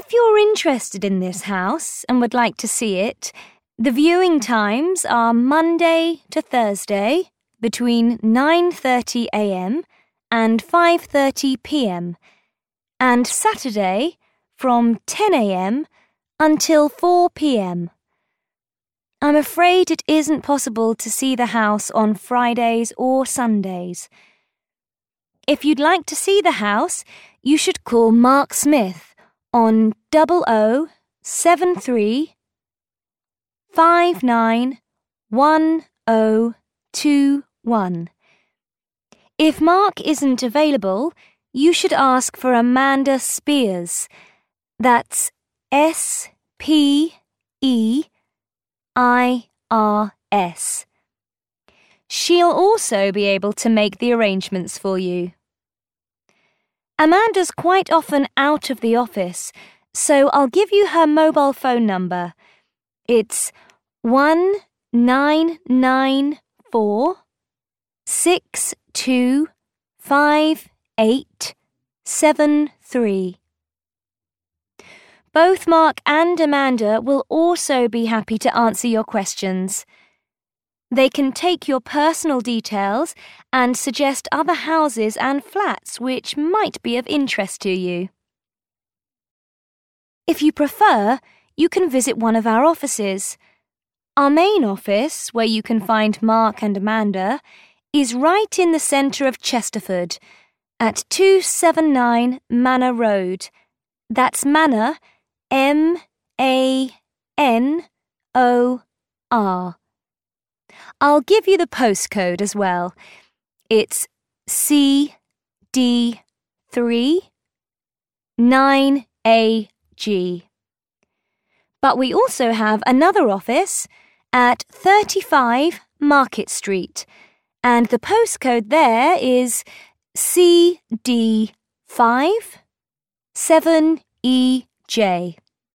If you're interested in this house and would like to see it, the viewing times are Monday to Thursday between 9:30 a.m. and 5:30 p.m. and Saturday from 10 a.m. until 4 p.m. I'm afraid it isn't possible to see the house on Fridays or Sundays. If you'd like to see the house, you should call Mark Smith on 0073 591021. If Mark isn't available, you should ask for Amanda Speirs. That's S P E I R S. She'll also be able to make the arrangements for you. Amanda's quite often out of the office, so I'll give you her mobile phone number. It's one nine nine four six two five eight seven three. Both Mark and Amanda will also be happy to answer your questions. They can take your personal details and suggest other houses and flats which might be of interest to you. If you prefer, you can visit one of our offices. Our main office, where you can find Mark and Amanda, is right in the centre of Chesterford at 279 Manor Road. That's Manor M A N O R. I'll give you the postcode as well. It's C D 3 9 A G. But we also have another office at 35 Market Street, and the postcode there is CD 5 7EJ.